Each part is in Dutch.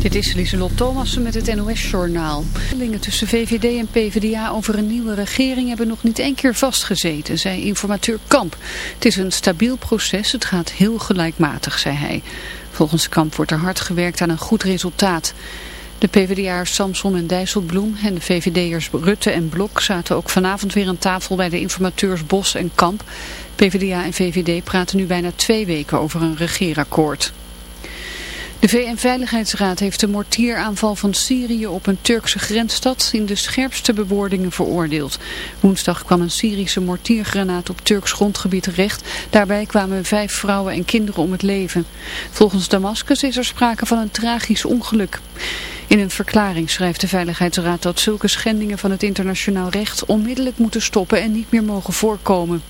Dit is Lieselot Thomassen met het NOS-journaal. Verhandelingen tussen VVD en PvdA over een nieuwe regering hebben nog niet één keer vastgezeten, zei informateur Kamp. Het is een stabiel proces, het gaat heel gelijkmatig, zei hij. Volgens Kamp wordt er hard gewerkt aan een goed resultaat. De PvdA'ers Samson en Dijsselbloem en de VVD'ers Rutte en Blok zaten ook vanavond weer aan tafel bij de informateurs Bos en Kamp. PvdA en VVD praten nu bijna twee weken over een regeerakkoord. De VN-veiligheidsraad heeft de mortieraanval van Syrië op een Turkse grensstad in de scherpste bewoordingen veroordeeld. Woensdag kwam een Syrische mortiergranaat op Turks grondgebied terecht. Daarbij kwamen vijf vrouwen en kinderen om het leven. Volgens Damascus is er sprake van een tragisch ongeluk. In een verklaring schrijft de Veiligheidsraad dat zulke schendingen van het internationaal recht onmiddellijk moeten stoppen en niet meer mogen voorkomen.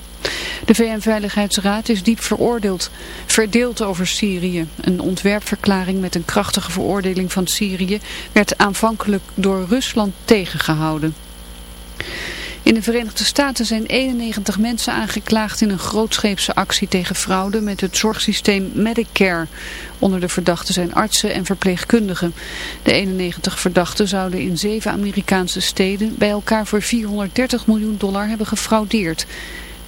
De VN-veiligheidsraad is diep veroordeeld, verdeeld over Syrië. Een ontwerpverklaring met een krachtige veroordeling van Syrië werd aanvankelijk door Rusland tegengehouden. In de Verenigde Staten zijn 91 mensen aangeklaagd in een grootscheepse actie tegen fraude met het zorgsysteem Medicare. Onder de verdachten zijn artsen en verpleegkundigen. De 91 verdachten zouden in zeven Amerikaanse steden bij elkaar voor 430 miljoen dollar hebben gefraudeerd.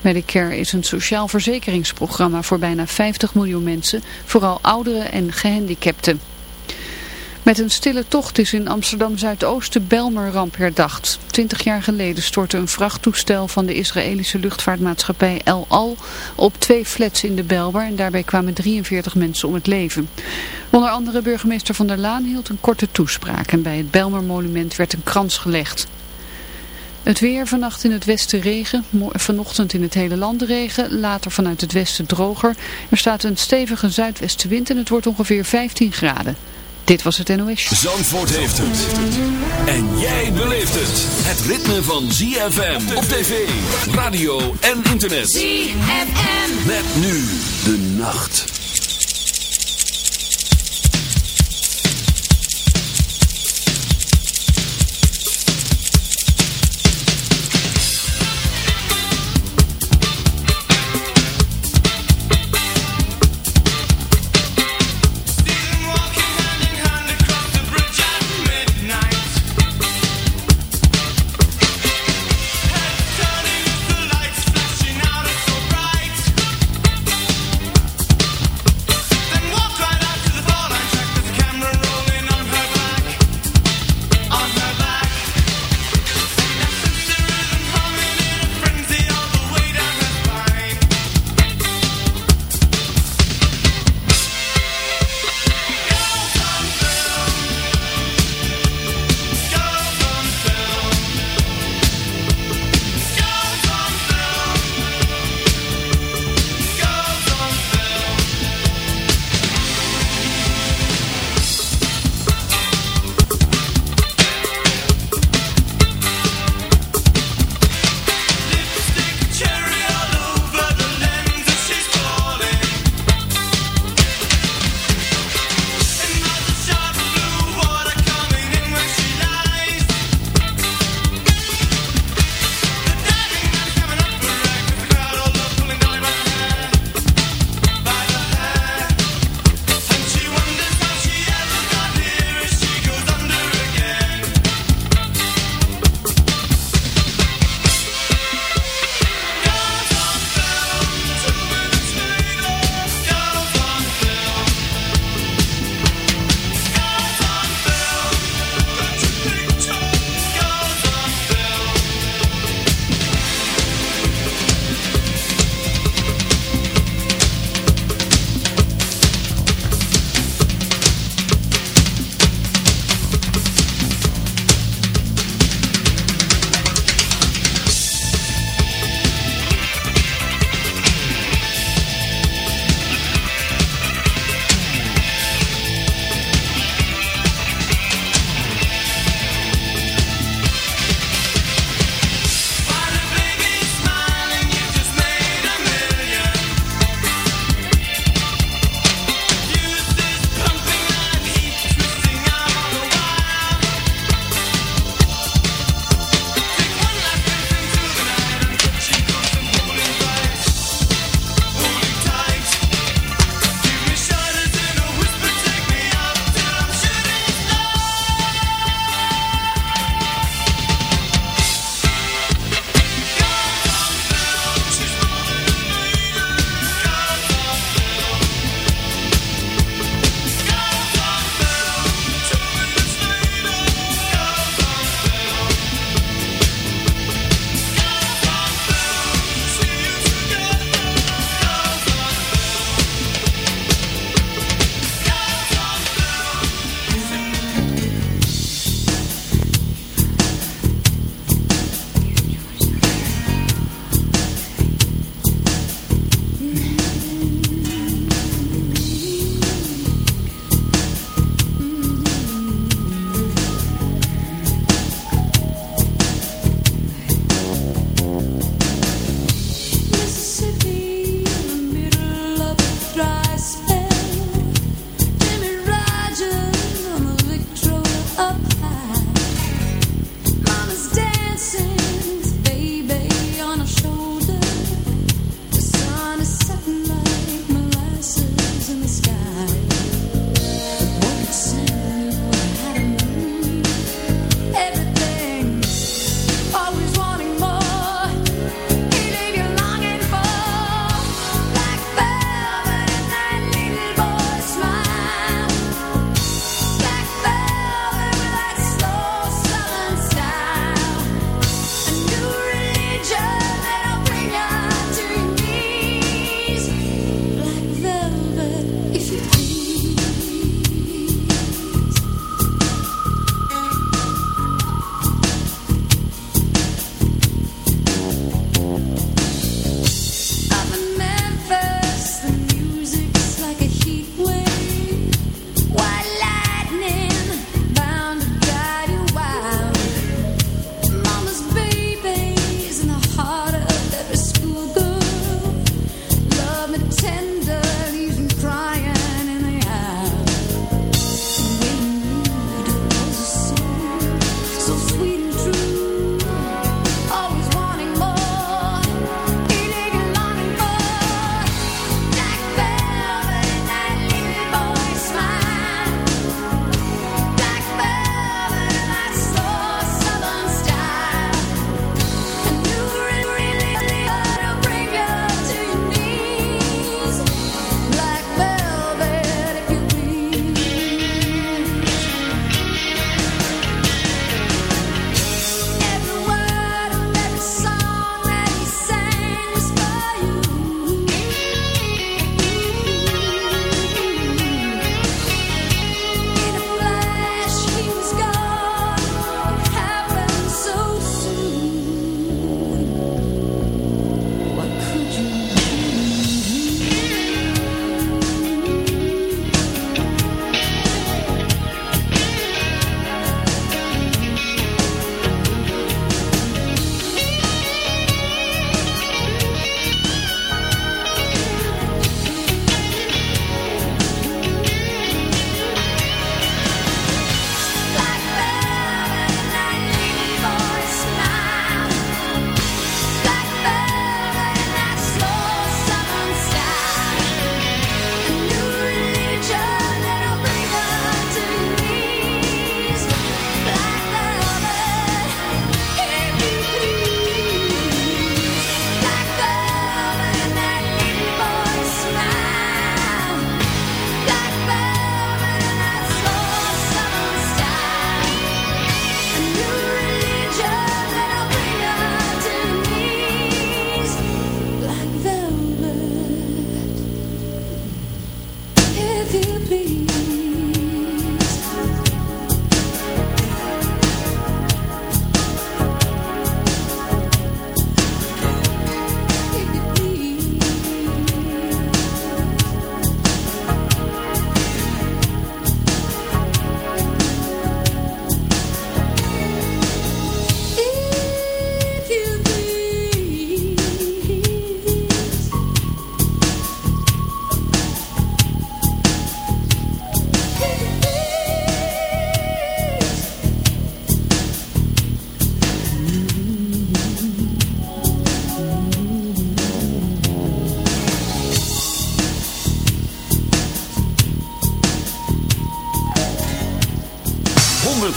Medicare is een sociaal verzekeringsprogramma voor bijna 50 miljoen mensen, vooral ouderen en gehandicapten. Met een stille tocht is in Amsterdam-Zuidoost de Belmer-ramp herdacht. Twintig jaar geleden stortte een vrachttoestel van de Israëlische luchtvaartmaatschappij El Al op twee flats in de Belmer en daarbij kwamen 43 mensen om het leven. Onder andere burgemeester Van der Laan hield een korte toespraak en bij het Belmer-monument werd een krans gelegd. Het weer vannacht in het westen regen, vanochtend in het hele land regen, later vanuit het westen droger. Er staat een stevige zuidwestenwind en het wordt ongeveer 15 graden. Dit was het NOS. Zandvoort heeft het. En jij beleeft het. Het ritme van ZFM op tv, radio en internet. ZFM. Met nu de nacht.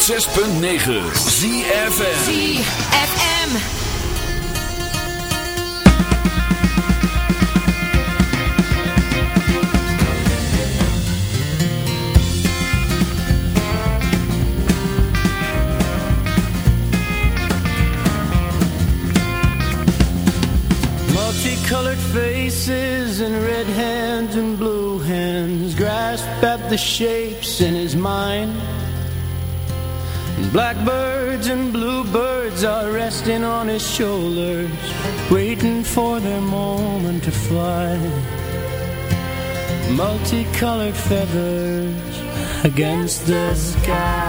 106.9 ZFM ZFM Multicolored faces and red hands and blue hands grasp at the shapes in his mind. Blackbirds and bluebirds are resting on his shoulders, waiting for their moment to fly. Multicolored feathers against the sky.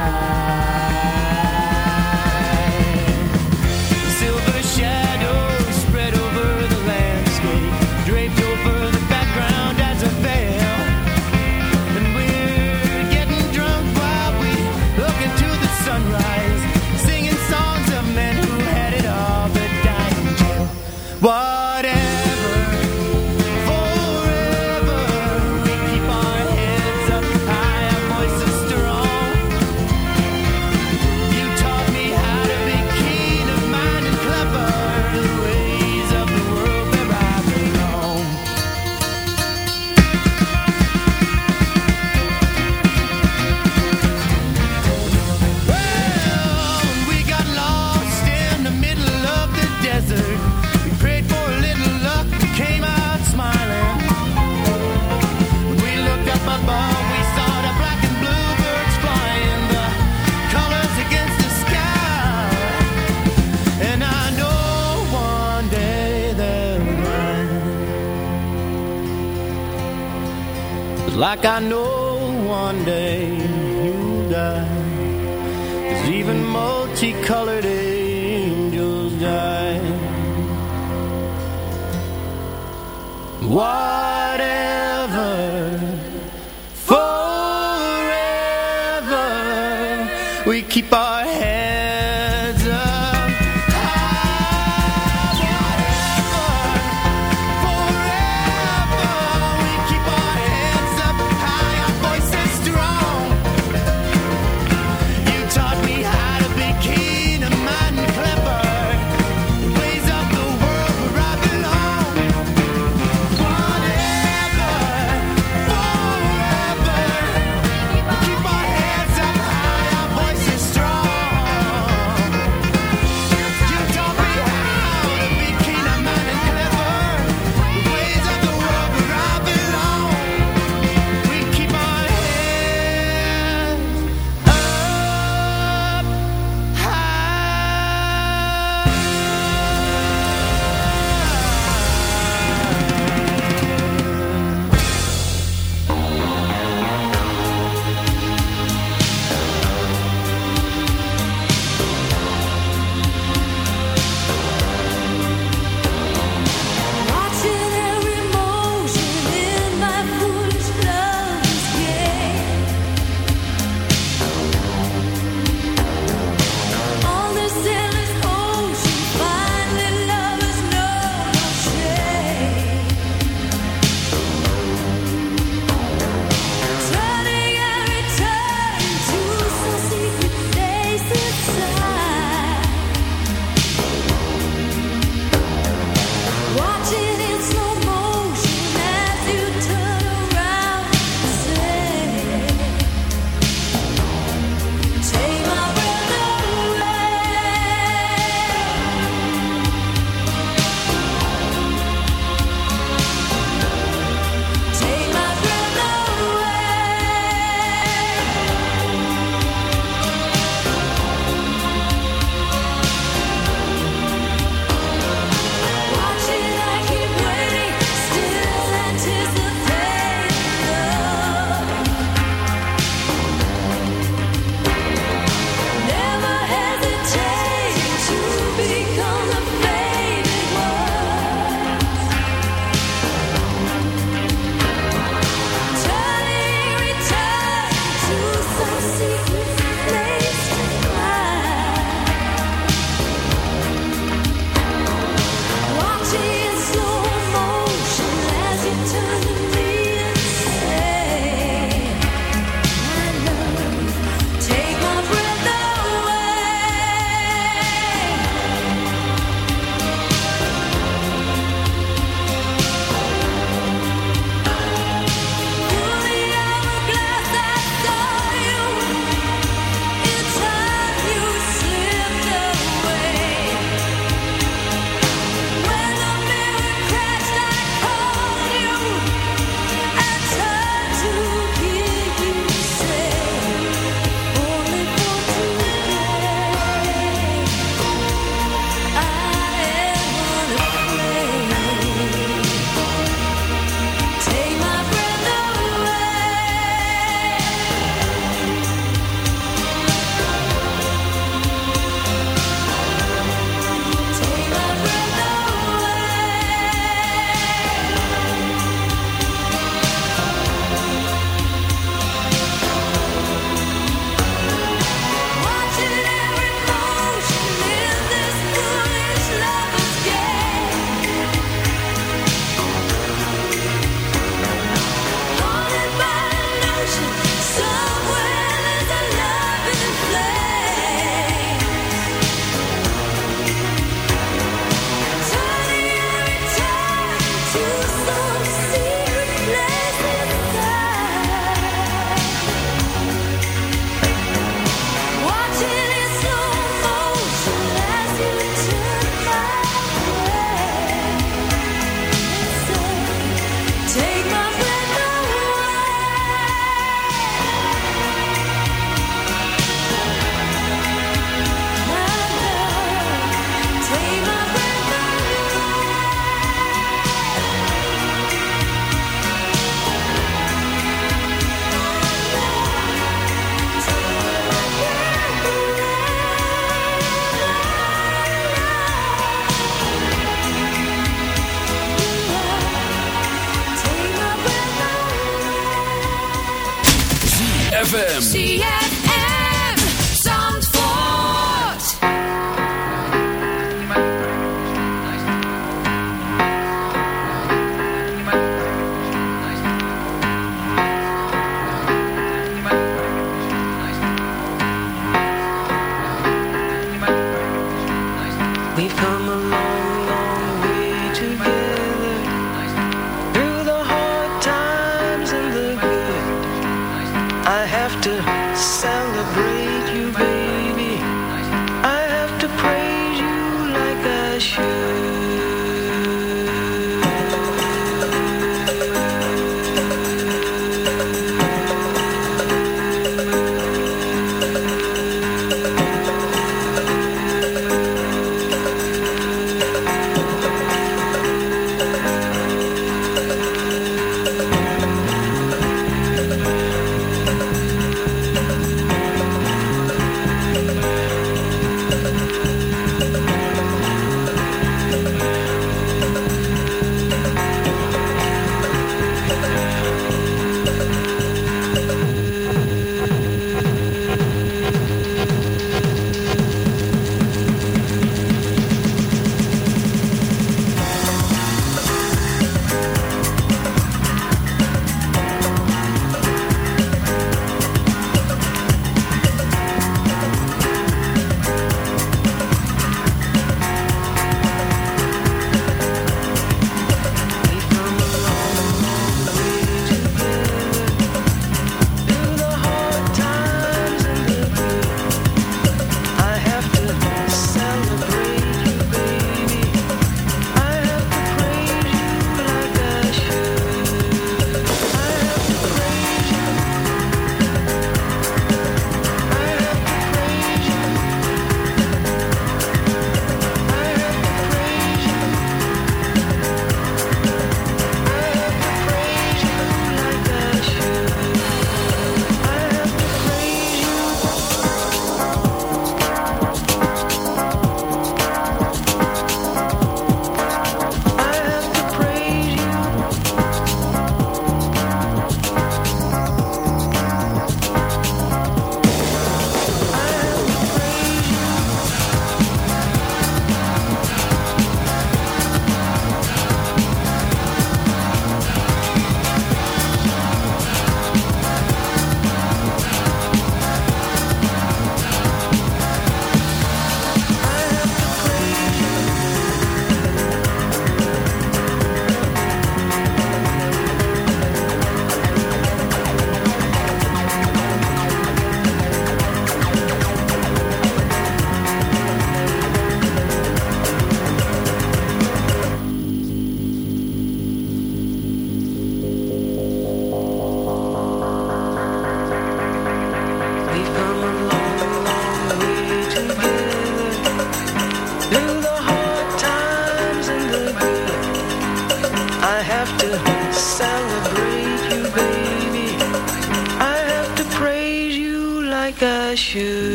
You.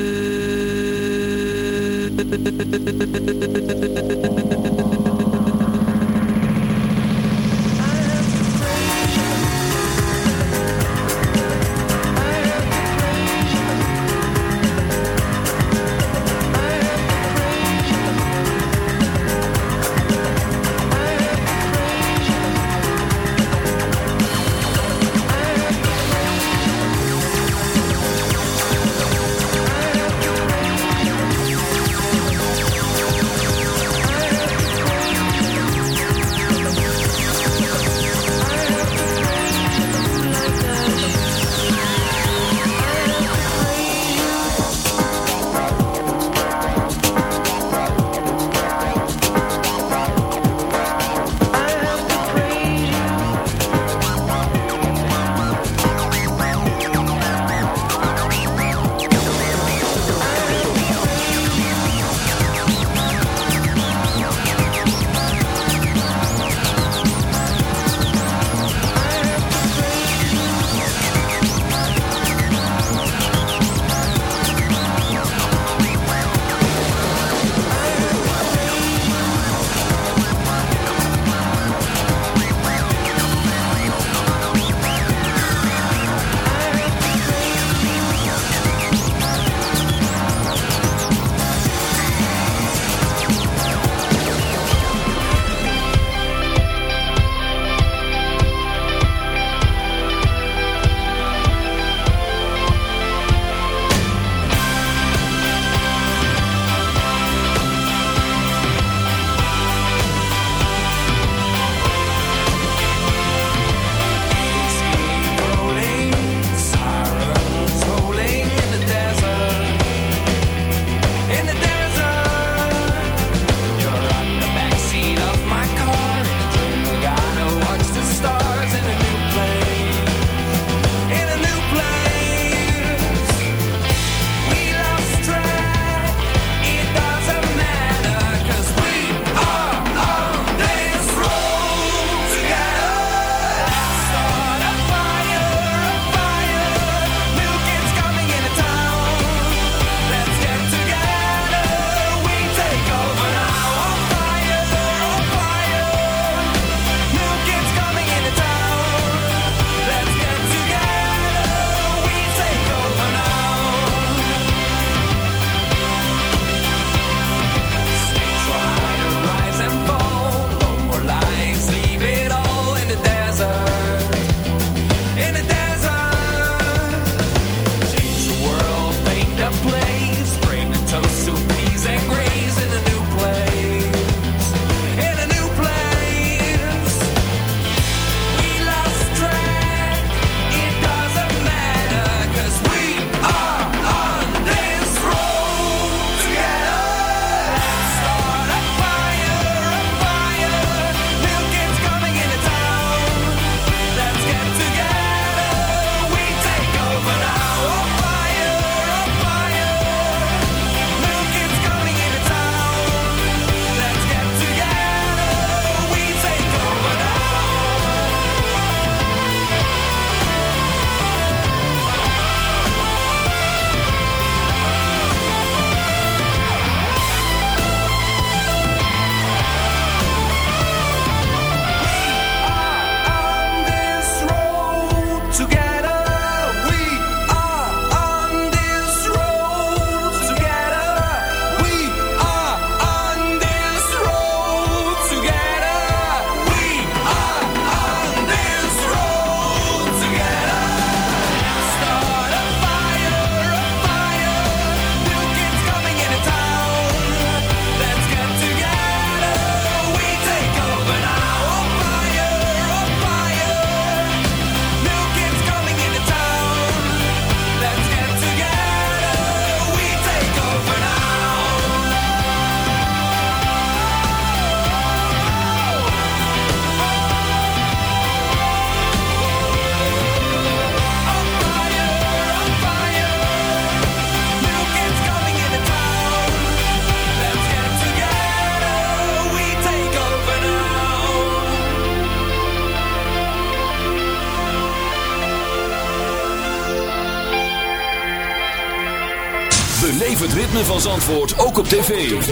tv.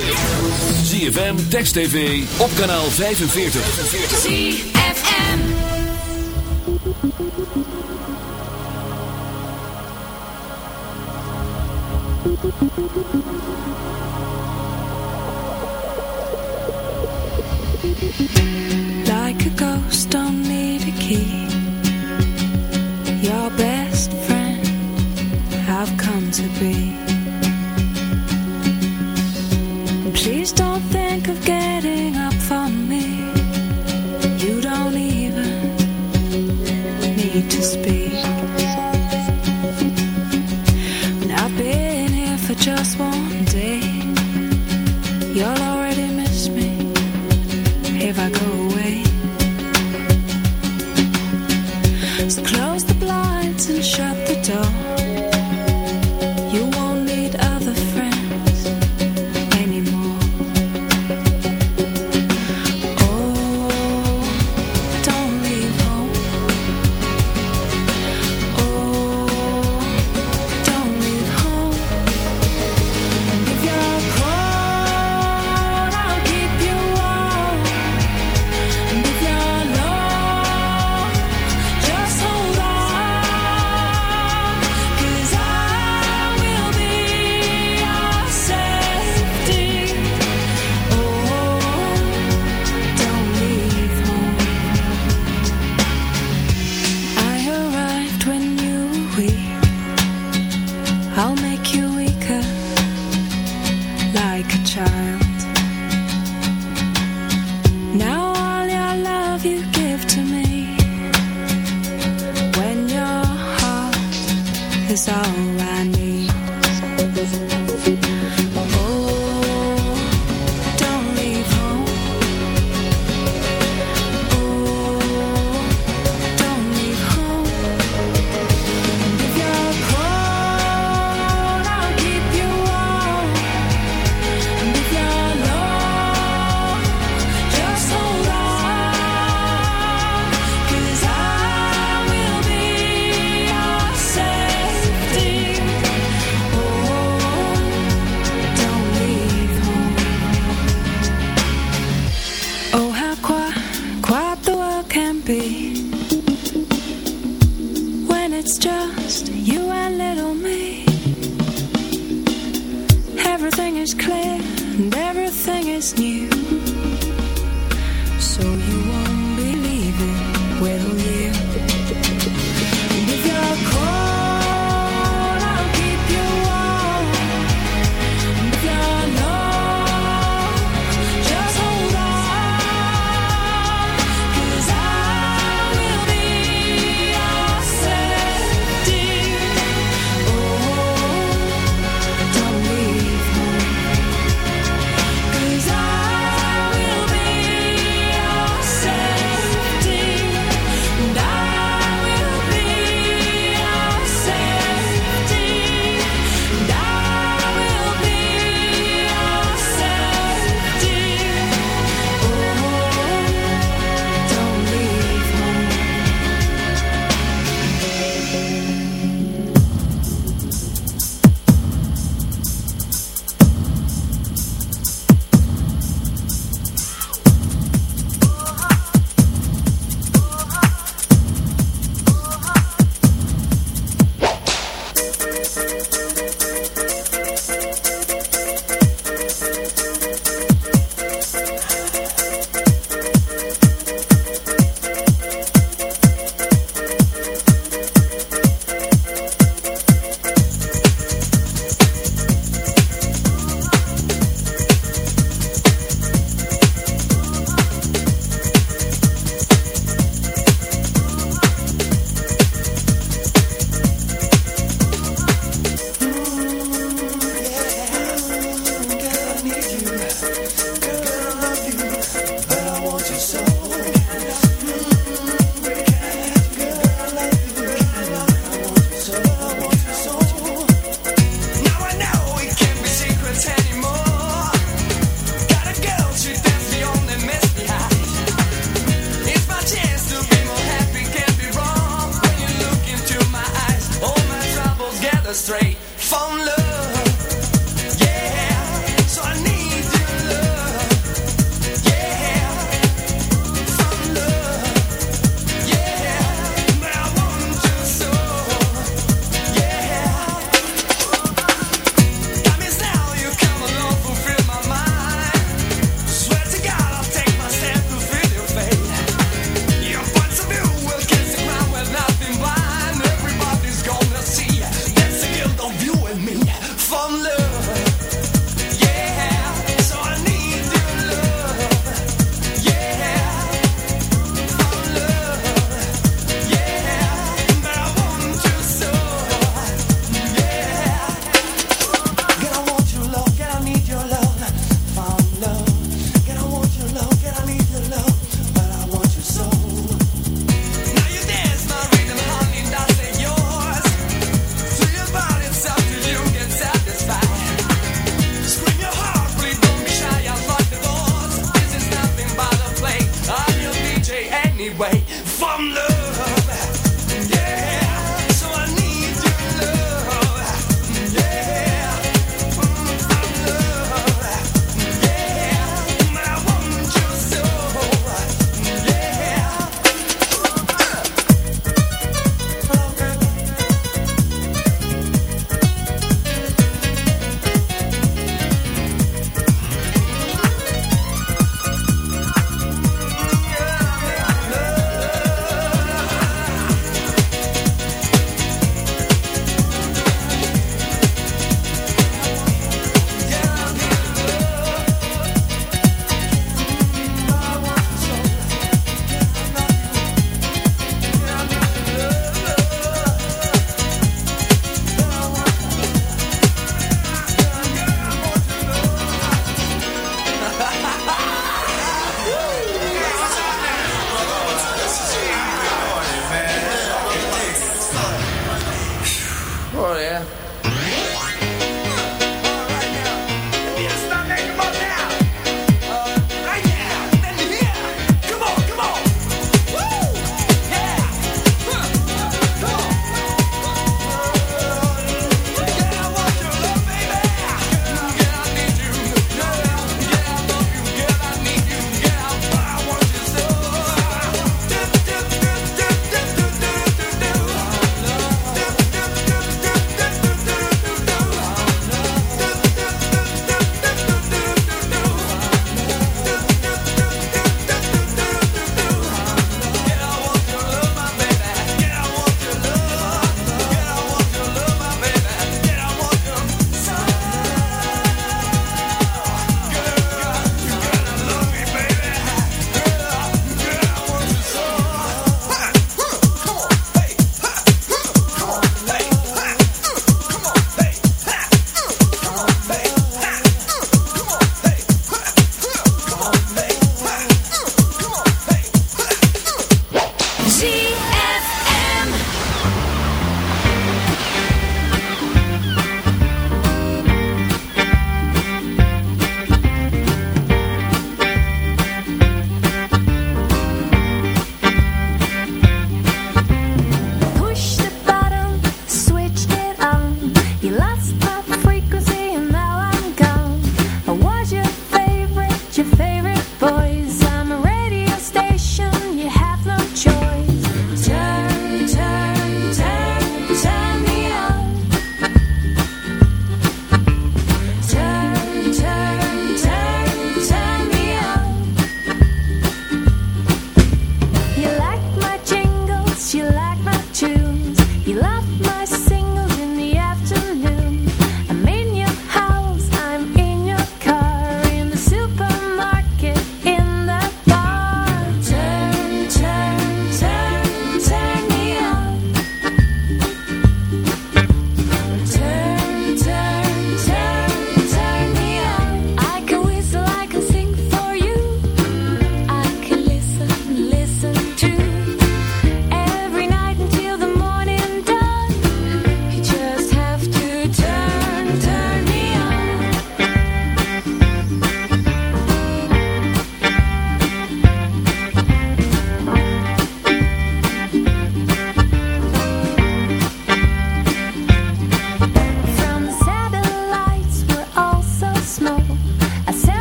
ZFM, Text TV, op kanaal 45. ZFM. Like a ghost, on need a key. Your best friend, I've come to be. Please don't.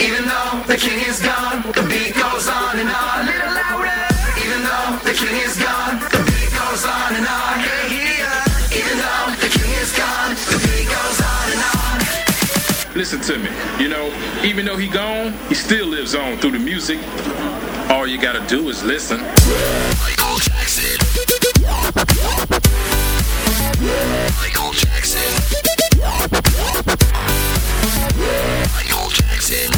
even though the king is gone, the beat goes on and on. Little louder, even though the king is gone, the beat goes on and on. Hey, yeah. Even though the king is gone, the beat goes on and on. Listen to me, you know, even though he gone, he still lives on through the music. All you gotta do is listen. Michael Jackson. Michael Jackson. Michael Jackson.